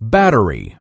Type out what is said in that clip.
battery.